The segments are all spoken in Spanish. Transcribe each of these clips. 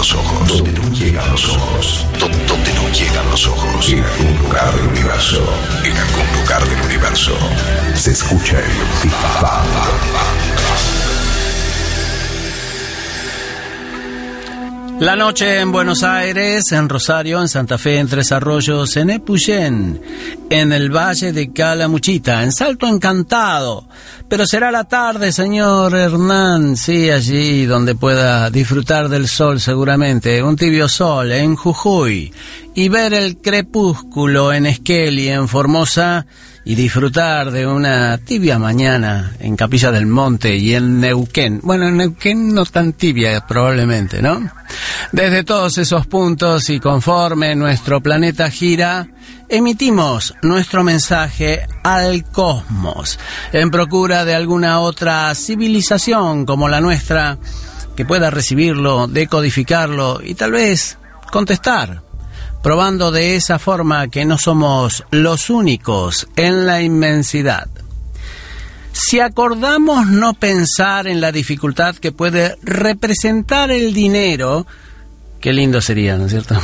Los ojos. Donde no llegan los ojos. Donde no llegan los ojos. En algún lugar del universo. En algún lugar del universo. Se escucha el Big La noche en Buenos Aires, en Rosario, en Santa Fe, en Tres Arroyos, en Epuyén, en el Valle de Calamuchita, en Salto Encantado. Pero será la tarde, señor Hernán, sí, allí donde pueda disfrutar del sol seguramente, un tibio sol en Jujuy, y ver el crepúsculo en Esquel y en Formosa, y disfrutar de una tibia mañana en Capilla del Monte y en Neuquén. Bueno, en Neuquén no tan tibia probablemente, ¿no? Desde todos esos puntos y conforme nuestro planeta gira, emitimos nuestro mensaje al cosmos en procura de alguna otra civilización como la nuestra que pueda recibirlo, decodificarlo y tal vez contestar probando de esa forma que no somos los únicos en la inmensidad. Si acordamos no pensar en la dificultad que puede representar el dinero, qué lindo sería, ¿no es cierto?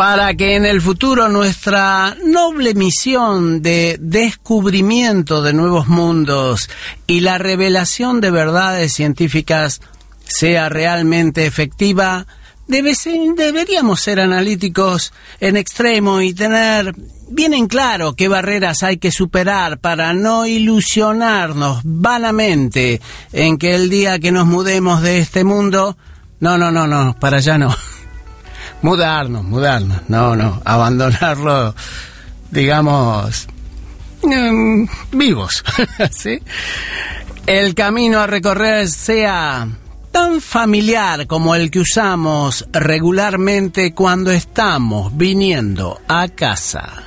Para que en el futuro nuestra noble misión de descubrimiento de nuevos mundos y la revelación de verdades científicas sea realmente efectiva, deberíamos ser analíticos en extremo y tener bien en claro qué barreras hay que superar para no ilusionarnos vanamente en que el día que nos mudemos de este mundo, no, no, no, no, para allá no. Mudarnos, mudarnos, no, no, abandonarlo, digamos, em, vivos, ¿sí? El camino a recorrer sea tan familiar como el que usamos regularmente cuando estamos viniendo a casa.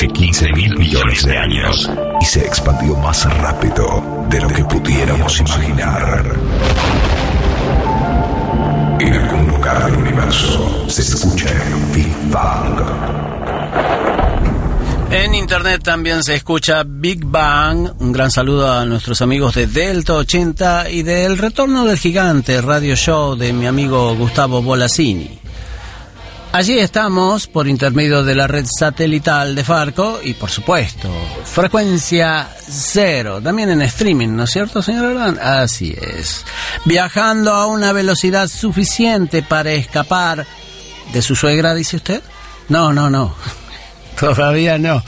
Hace 15 mil millones de años y se expandió más rápido de lo que pudiéramos imaginar. En algún lugar del universo se escucha el Big Bang. En internet también se escucha Big Bang. Un gran saludo a nuestros amigos de Delta 80 y del Retorno del Gigante Radio Show de mi amigo Gustavo Bolasini. Allí estamos por intermedio de la red satelital de Farco y por supuesto, frecuencia cero, también en streaming, ¿no es cierto, señor Arán? Así es. Viajando a una velocidad suficiente para escapar de su suegra, dice usted. No, no, no. Todavía no.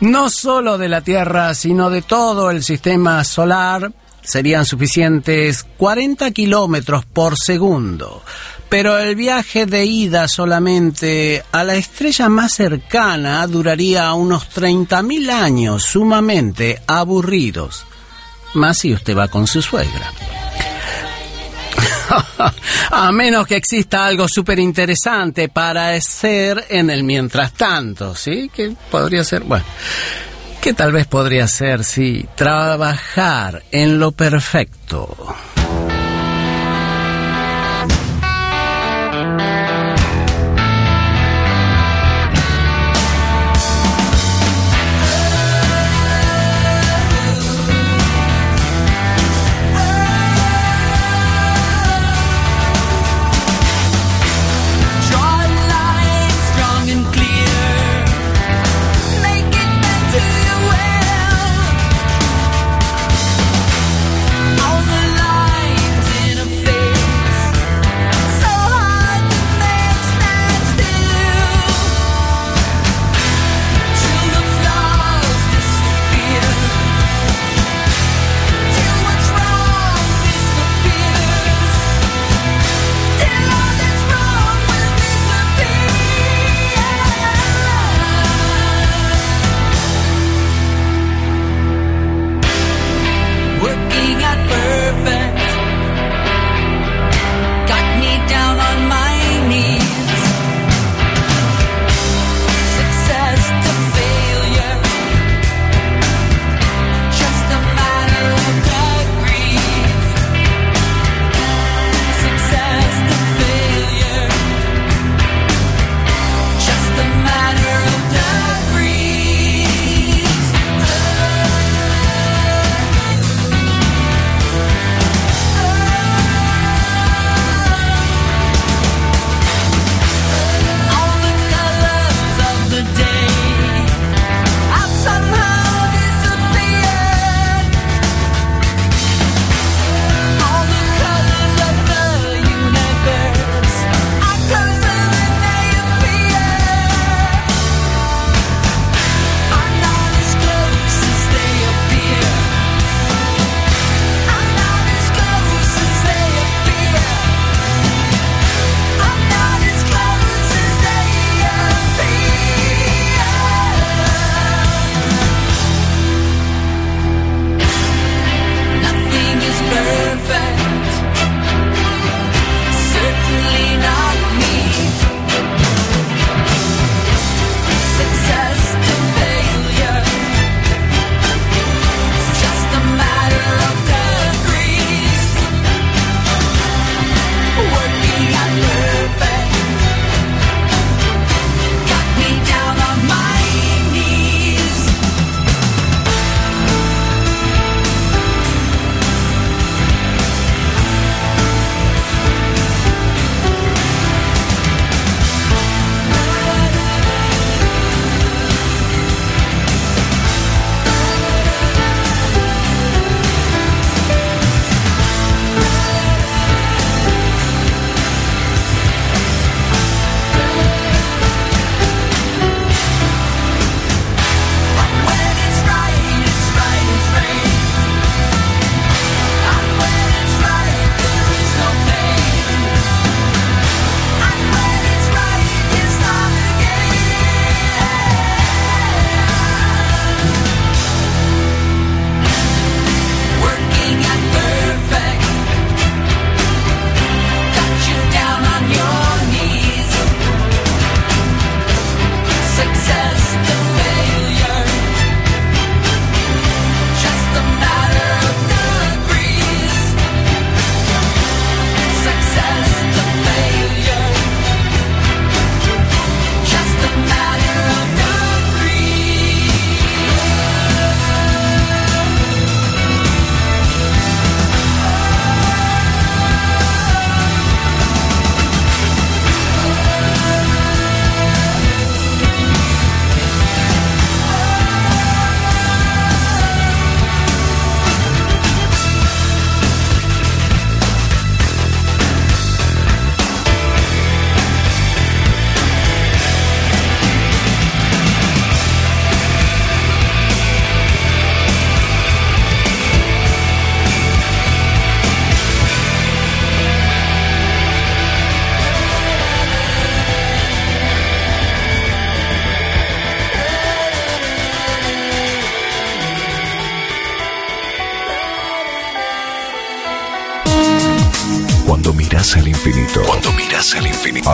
No solo de la Tierra, sino de todo el sistema solar serían suficientes 40 kilómetros por segundo pero el viaje de ida solamente a la estrella más cercana duraría unos 30.000 años sumamente aburridos. Más si usted va con su suegra. a menos que exista algo súper interesante para hacer en el mientras tanto, ¿sí? Que podría ser, bueno, que tal vez podría ser, sí, trabajar en lo perfecto.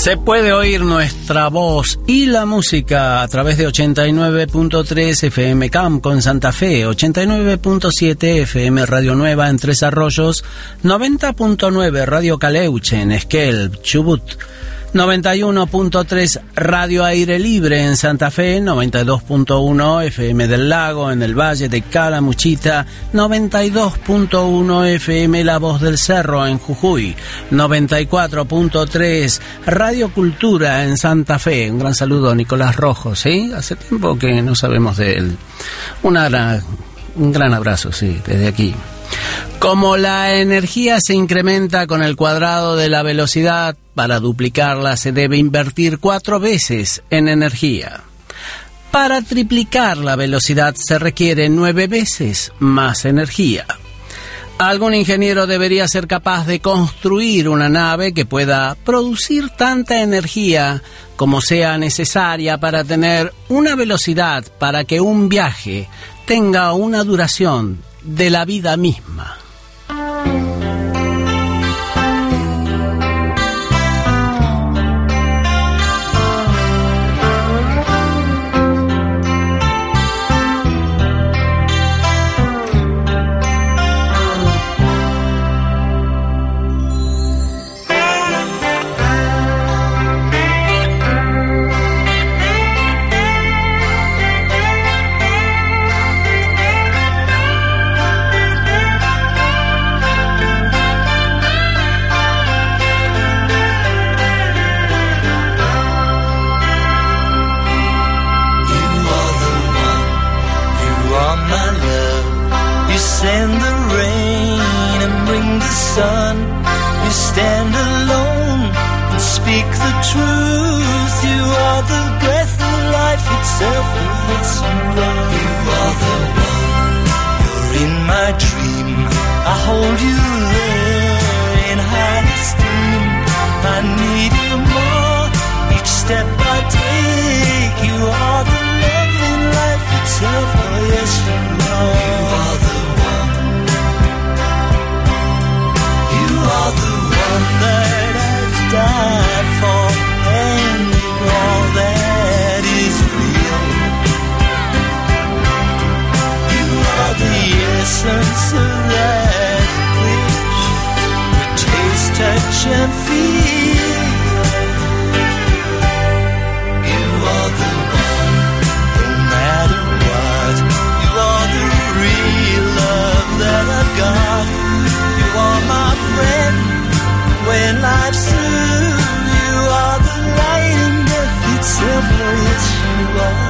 Se puede oír nuestra voz y la música a través de 89.3 FM Camp en Santa Fe, 89.7 FM Radio Nueva en Tres Arroyos, 90.9 Radio Caleuche en Esquel, Chubut. 91.3 Radio Aire Libre en Santa Fe, 92.1 FM del Lago en el Valle de Calamuchita, 92.1 FM La Voz del Cerro en Jujuy, 94.3 Radio Cultura en Santa Fe. Un gran saludo Nicolás Rojo, ¿sí? Hace tiempo que no sabemos de él. Un gran abrazo, sí, desde aquí. Como la energía se incrementa con el cuadrado de la velocidad, para duplicarla se debe invertir cuatro veces en energía. Para triplicar la velocidad se requiere nueve veces más energía. Algún ingeniero debería ser capaz de construir una nave que pueda producir tanta energía como sea necesaria para tener una velocidad para que un viaje tenga una duración de la vida misma. should feel You are the one, no matter what. You are the real love that I've got. You are my friend when life's through You are the light in every temple, yes you are.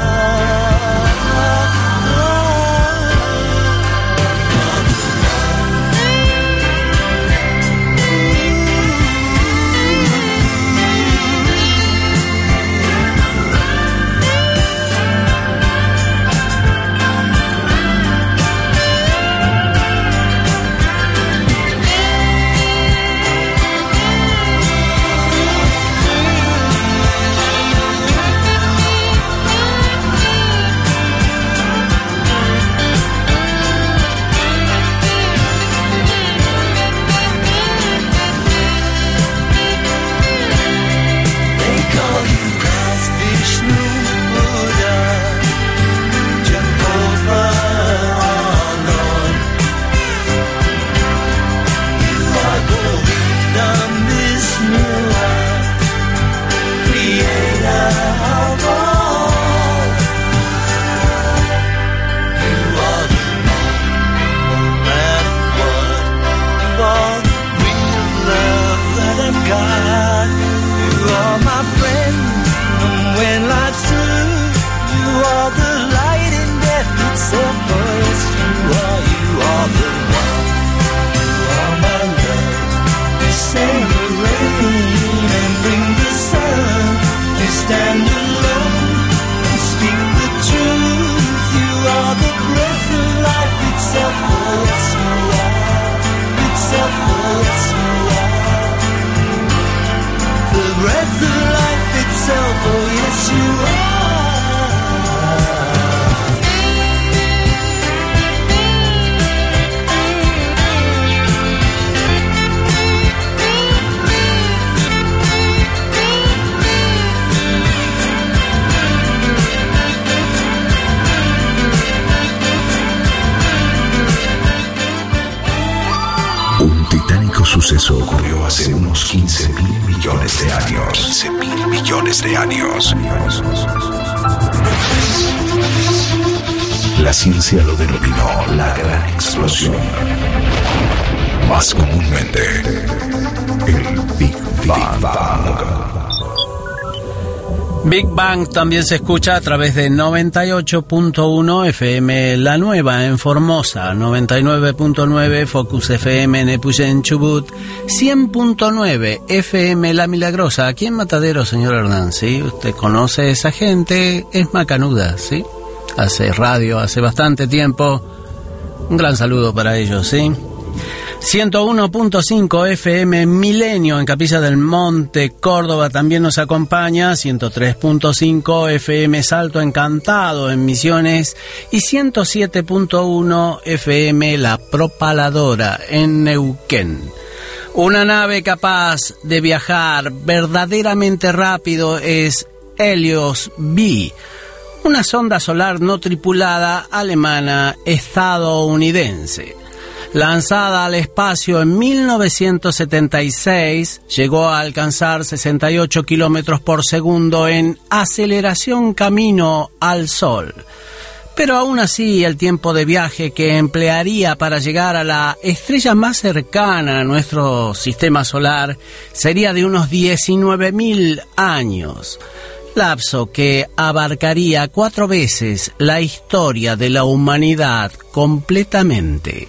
Big Bang también se escucha a través de 98.1 FM La Nueva en Formosa, 99.9 Focus FM en Epuyén, Chubut, 100.9 FM La Milagrosa, aquí en Matadero, señor Hernán, ¿sí? Usted conoce a esa gente, es macanuda, ¿sí? Hace radio, hace bastante tiempo. Un gran saludo para ellos, ¿sí? 101.5 FM Milenio en Capilla del Monte, Córdoba también nos acompaña, 103.5 FM Salto Encantado en Misiones y 107.1 FM La Propaladora en Neuquén. Una nave capaz de viajar verdaderamente rápido es Helios B, una sonda solar no tripulada alemana estadounidense. Lanzada al espacio en 1976, llegó a alcanzar 68 kilómetros por segundo en aceleración camino al Sol. Pero aún así, el tiempo de viaje que emplearía para llegar a la estrella más cercana a nuestro sistema solar sería de unos 19.000 años lapso que abarcaría cuatro veces la historia de la humanidad completamente.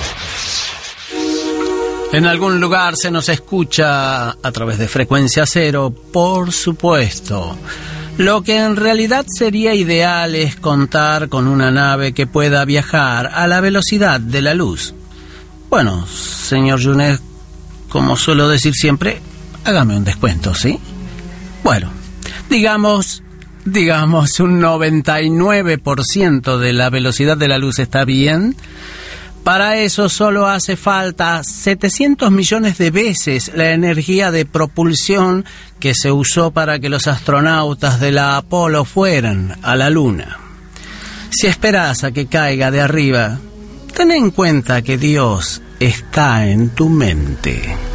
En algún lugar se nos escucha a través de frecuencia cero, por supuesto. Lo que en realidad sería ideal es contar con una nave que pueda viajar a la velocidad de la luz. Bueno, señor Junet, como suelo decir siempre, hágame un descuento, ¿sí? Bueno, digamos, digamos un 99% de la velocidad de la luz está bien. Para eso solo hace falta 700 millones de veces la energía de propulsión que se usó para que los astronautas de la Apolo fueran a la Luna. Si esperas a que caiga de arriba, ten en cuenta que Dios está en tu mente.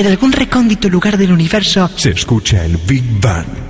En algún recóndito lugar del universo se escucha el Big Bang.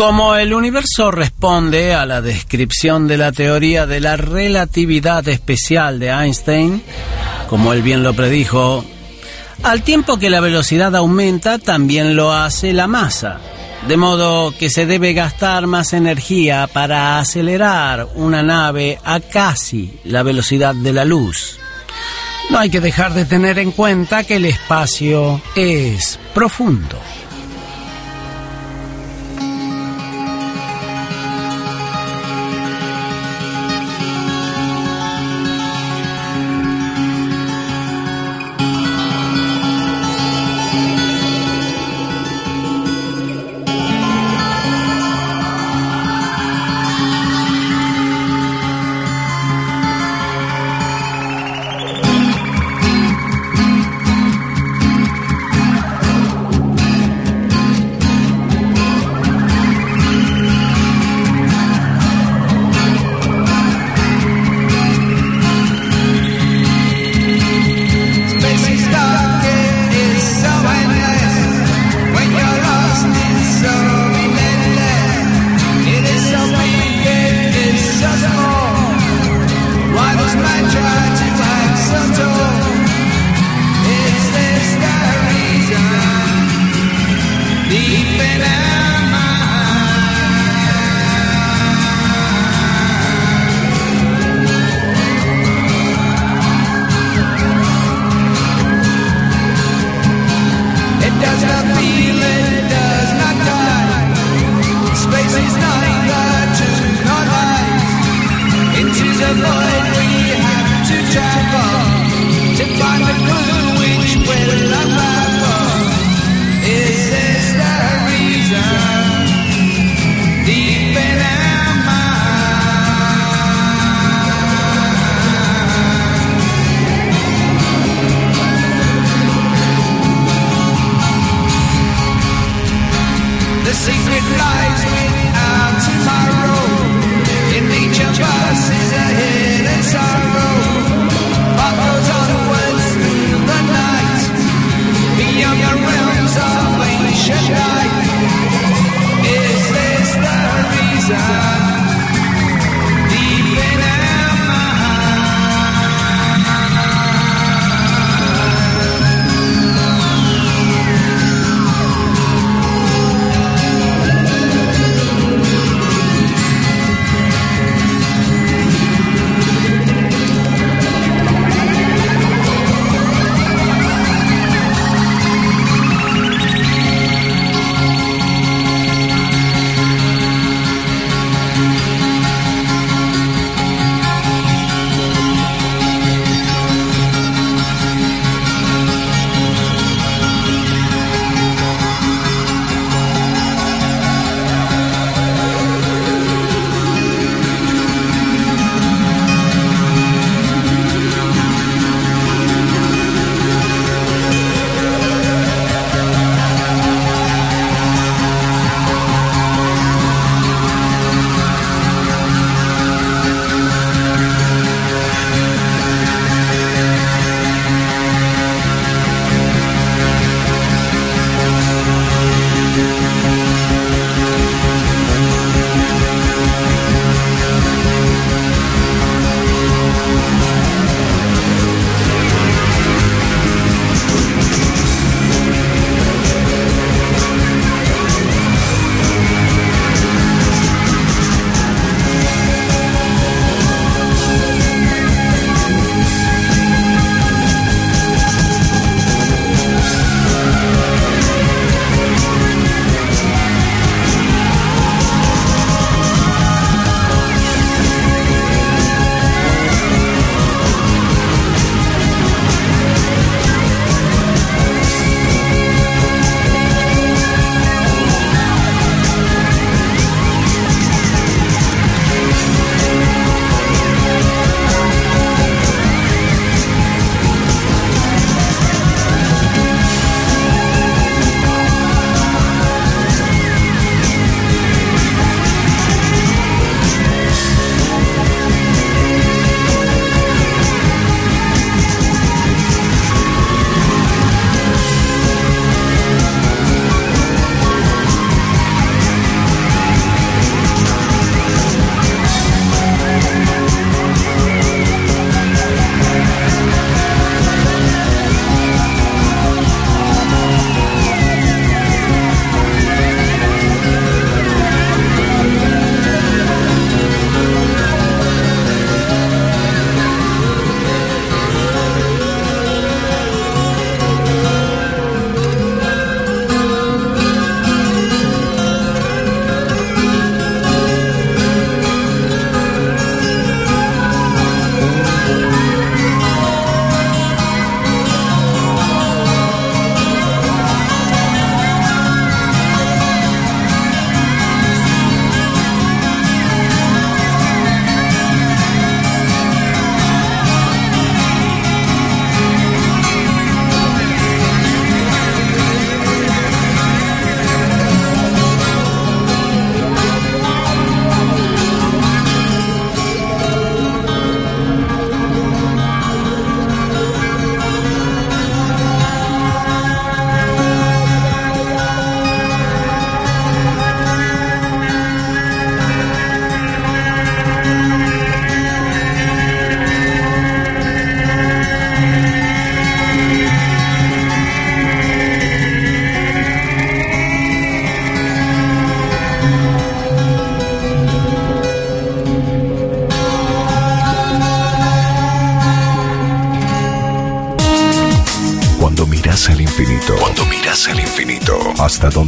Como el universo responde a la descripción de la teoría de la relatividad especial de Einstein, como él bien lo predijo, al tiempo que la velocidad aumenta, también lo hace la masa. De modo que se debe gastar más energía para acelerar una nave a casi la velocidad de la luz. No hay que dejar de tener en cuenta que el espacio es profundo.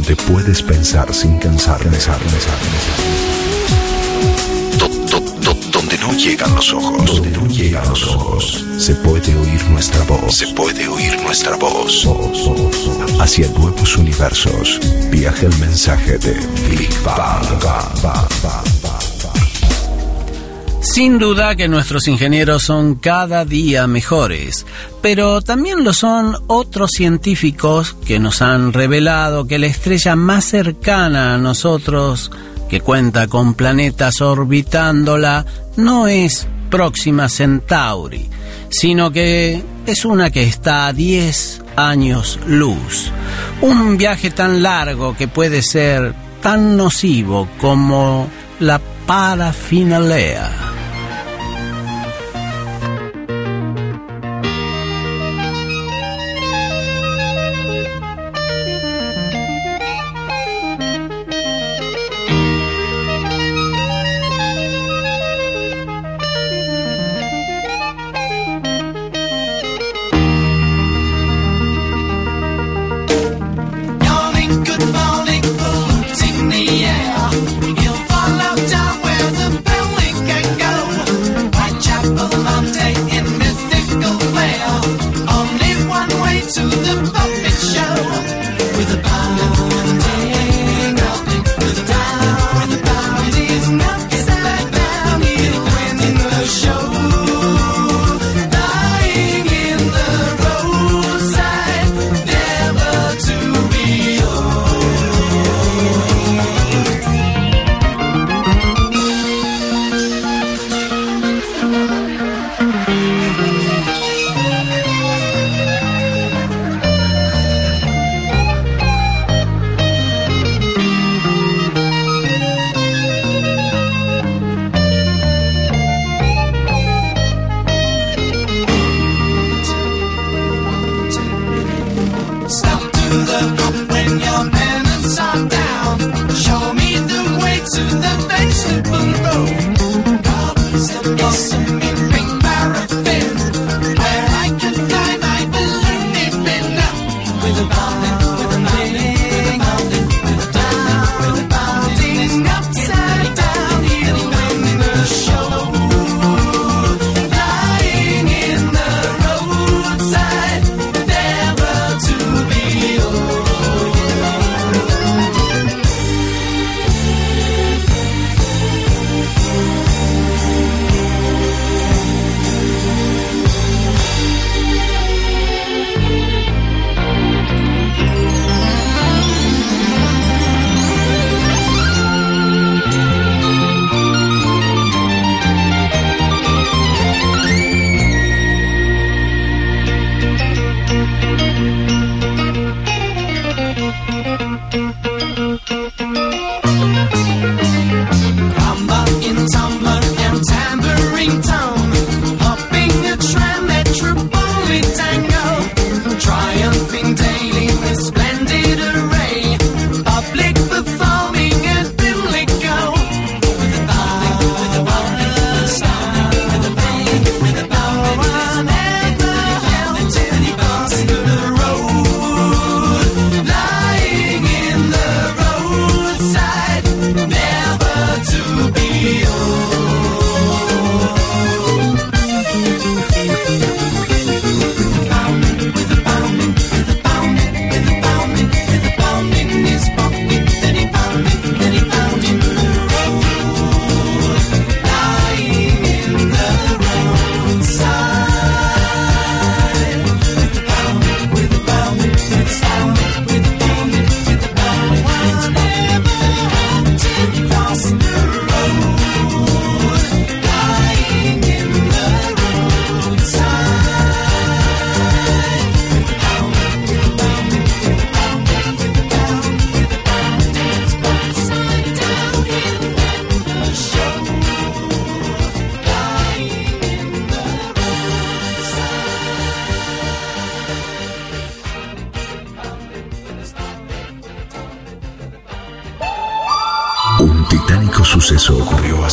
Donde puedes pensar sin cansar, pensar, pensar, donde no llegan los ojos, donde no llegan los ojos, se puede oír nuestra voz, se puede oír nuestra voz. Hacia nuevos universos, viaja el mensaje de Big Bang. Sin duda que nuestros ingenieros son cada día mejores, pero también lo son otros científicos que nos han revelado que la estrella más cercana a nosotros, que cuenta con planetas orbitándola, no es Próxima Centauri, sino que es una que está a 10 años luz. Un viaje tan largo que puede ser tan nocivo como la parafinalea.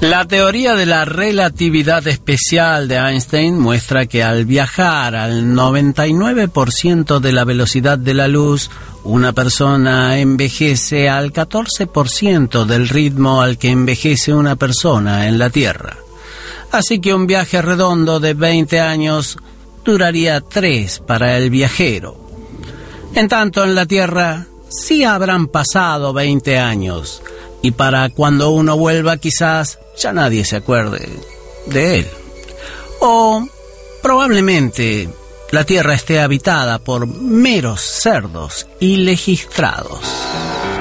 La teoría de la relatividad especial de Einstein muestra que al viajar al 99% de la velocidad de la luz, una persona envejece al 14% del ritmo al que envejece una persona en la Tierra. Así que un viaje redondo de 20 años duraría 3 para el viajero. En tanto, en la Tierra sí habrán pasado 20 años, y para cuando uno vuelva quizás ya nadie se acuerde de él. O probablemente la tierra esté habitada por meros cerdos ilegistrados. mensaje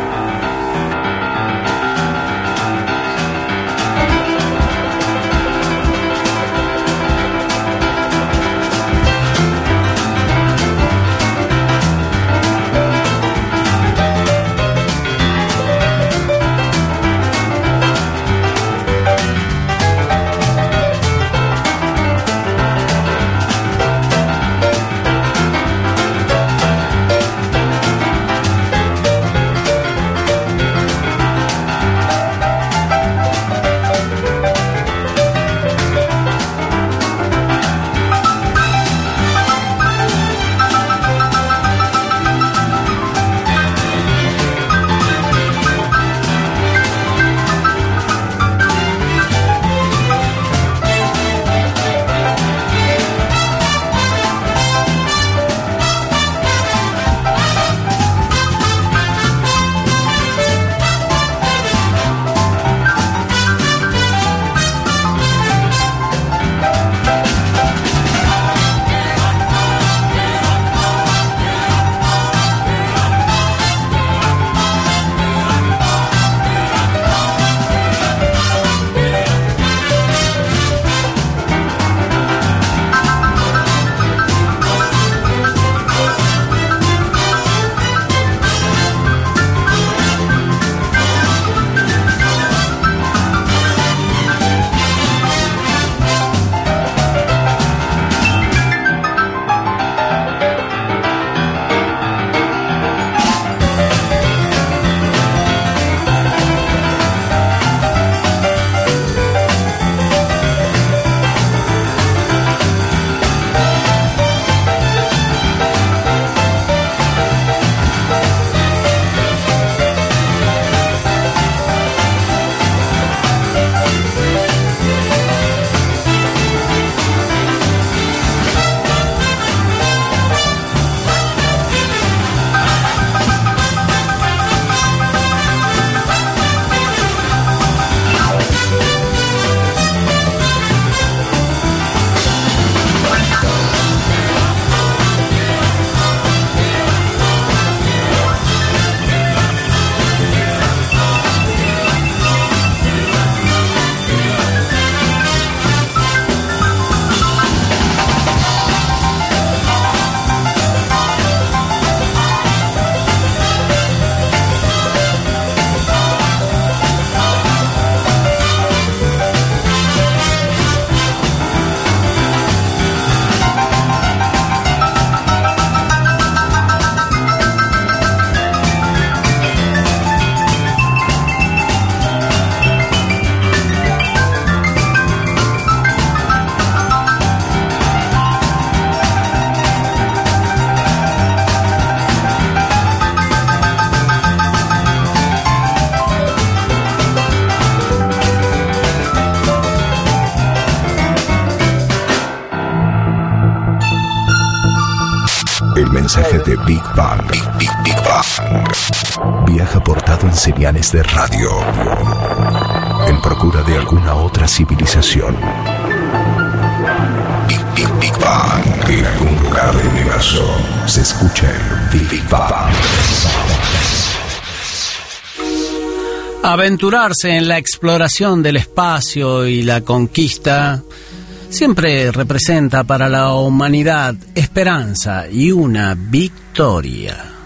de radio. En procura de alguna otra civilización. Big, Big, Big Bang. En algún lugar del universo se escucha el Big, Big Bang. Aventurarse en la exploración del espacio y la conquista siempre representa para la humanidad esperanza y una victoria.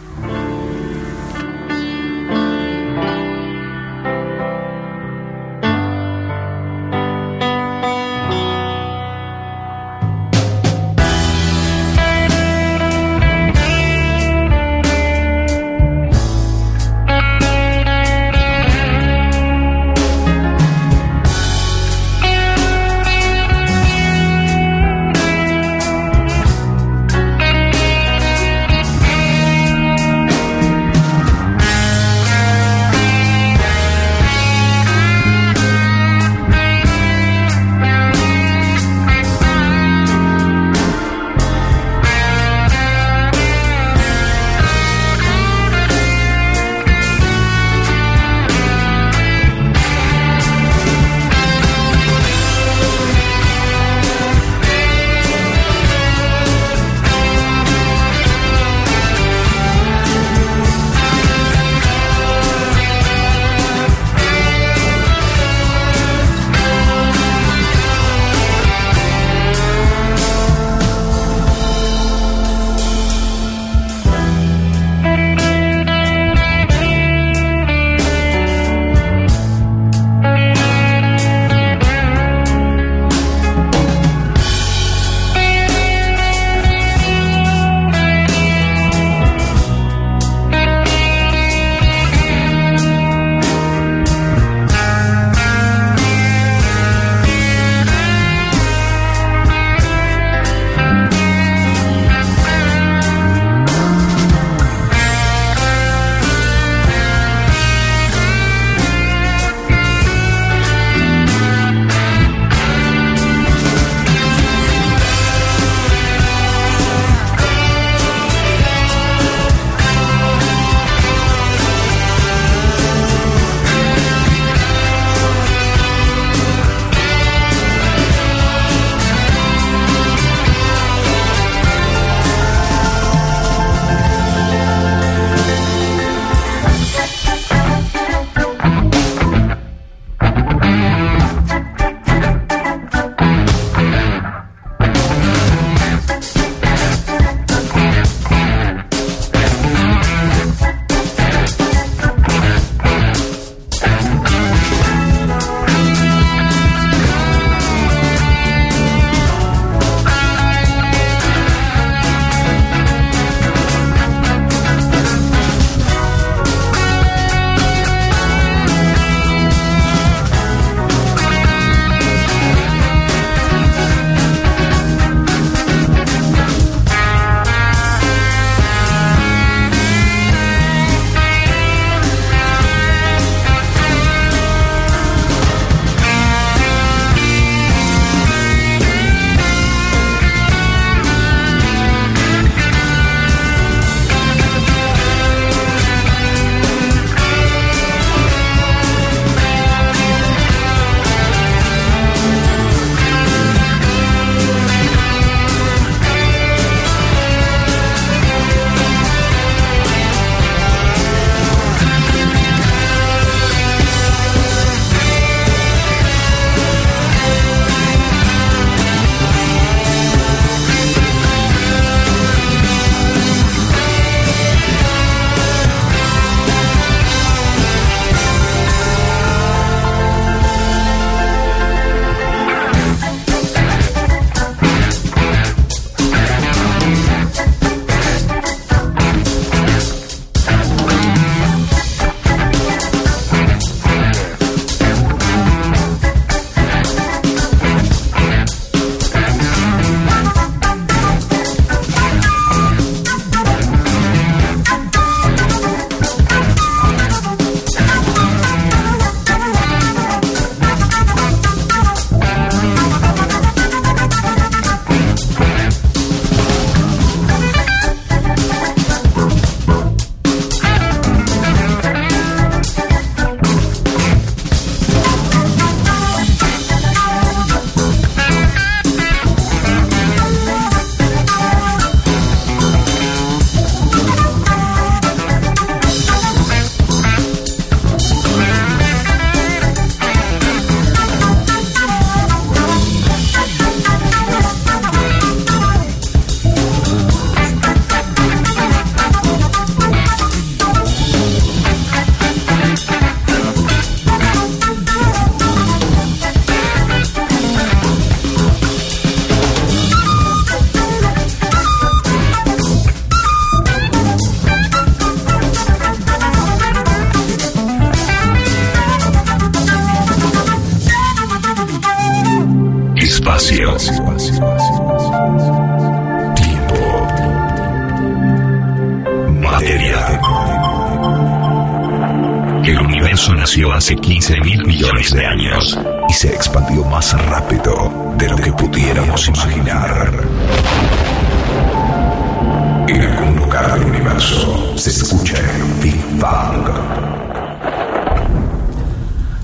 Hace 15 mil millones de años y se expandió más rápido de lo que pudiéramos imaginar. En algún lugar del universo se escucha el Big Bang.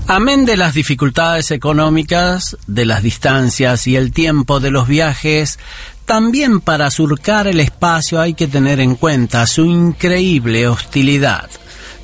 Amén de las dificultades económicas, de las distancias y el tiempo de los viajes, también para surcar el espacio hay que tener en cuenta su increíble hostilidad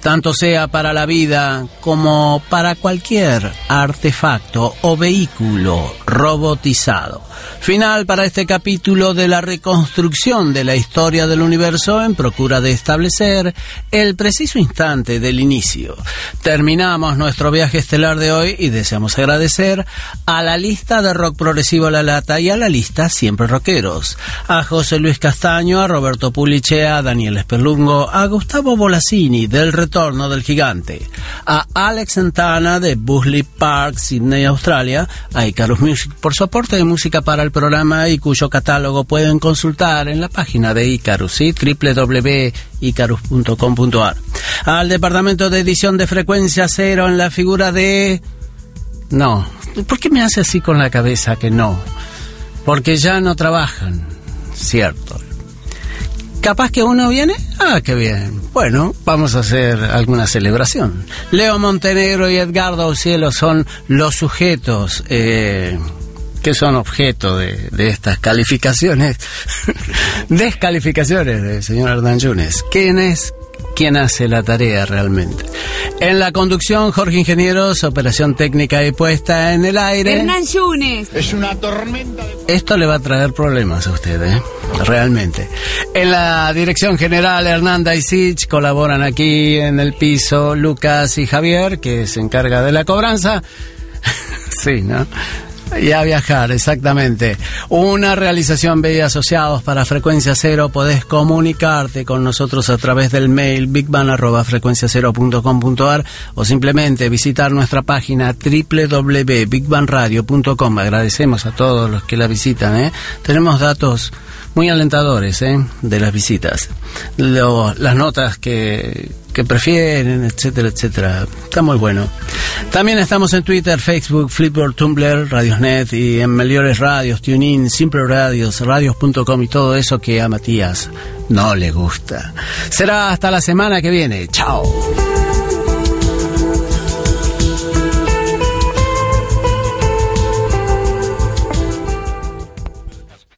tanto sea para la vida como para cualquier artefacto o vehículo robotizado. Final para este capítulo de la reconstrucción de la historia del universo en procura de establecer el preciso instante del inicio. Terminamos nuestro viaje estelar de hoy y deseamos agradecer a la lista de rock progresivo La Lata y a la lista Siempre Rockeros, a José Luis Castaño, a Roberto Pulichea, a Daniel Esperlungo, a Gustavo Bolasini del Retorno del Gigante, a Alex Santana de Busley Park, Sydney, Australia, a Icarus Music por su aporte de música para el programa y cuyo catálogo pueden consultar en la página de Icarus, ¿sí? www.icarus.com.ar. Al departamento de edición de frecuencia cero en la figura de... No, ¿por qué me hace así con la cabeza que no? Porque ya no trabajan, cierto. Capaz que uno viene, ah, qué bien. Bueno, vamos a hacer alguna celebración. Leo Montenegro y Edgardo Cielo son los sujetos eh, que son objeto de, estas calificaciones, descalificaciones del señor Hernán Yunes. ¿Quién hace la tarea realmente. En la conducción, Jorge Ingenieros, operación técnica y puesta en el aire. Hernán Yunes. Es una tormenta de... Esto le va a traer problemas a usted, ¿eh? Realmente. En la dirección general, Hernanda y Sich colaboran aquí en el piso Lucas y Javier, que se encarga de la cobranza. sí, ¿no? Y a viajar, exactamente. Una realización B asociados para Frecuencia Cero. Podés comunicarte con nosotros a través del mail bigban.frecuenciacero.com.ar o simplemente visitar nuestra página www.bigbanradio.com. Agradecemos a todos los que la visitan. ¿eh? Tenemos datos muy alentadores ¿eh? de las visitas. Las notas que, prefieren, etcétera, etcétera. Está muy bueno. También estamos en Twitter, Facebook, Flipboard, Tumblr, Radiosnet y en mejores radios, TuneIn, Simple Radios, radios.com y todo eso que a Matías no le gusta. Será hasta la semana que viene. Chao.